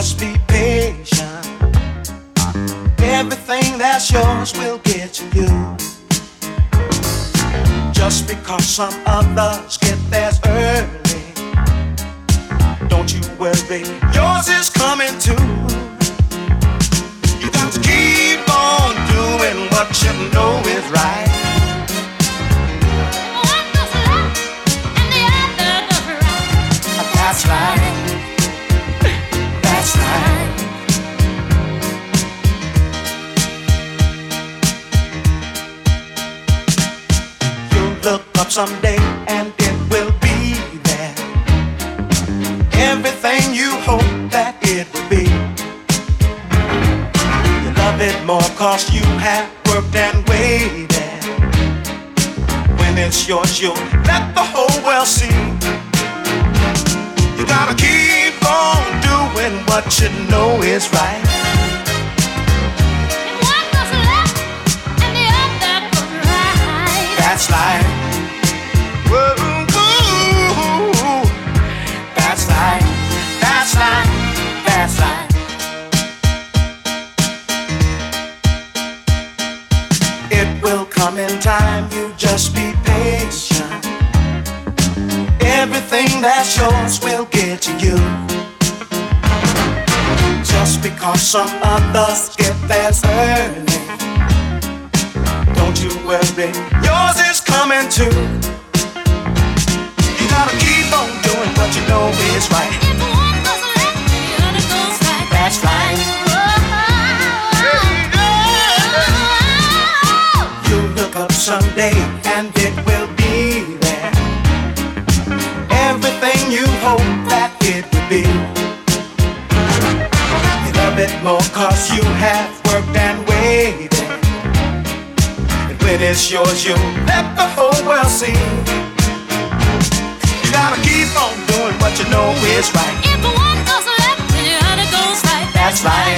just be patient. Everything that's yours will get to you. Just because some others get theirs early, don't you worry, yours is coming too. You got to keep on doing what you know is right. That's right. That's look up someday and it will be there. Everything you hope that it will be. You love it more cause you have worked and waited. When it's yours, you'll let the whole world see. You gotta keep on doing what you know is right. In time. You just be patient. Everything that's yours will get to you. Just because some others get theirs early. Don't you worry, yours is coming too. You gotta keep on doing what you know is right. Someday and it will be there. Everything you hope that it would be. You love it more cause you have worked and waited. And when it's yours, you'll let the whole world see. You gotta keep on doing what you know is right. If the one goes left, then the other goes right. That's right.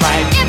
Right.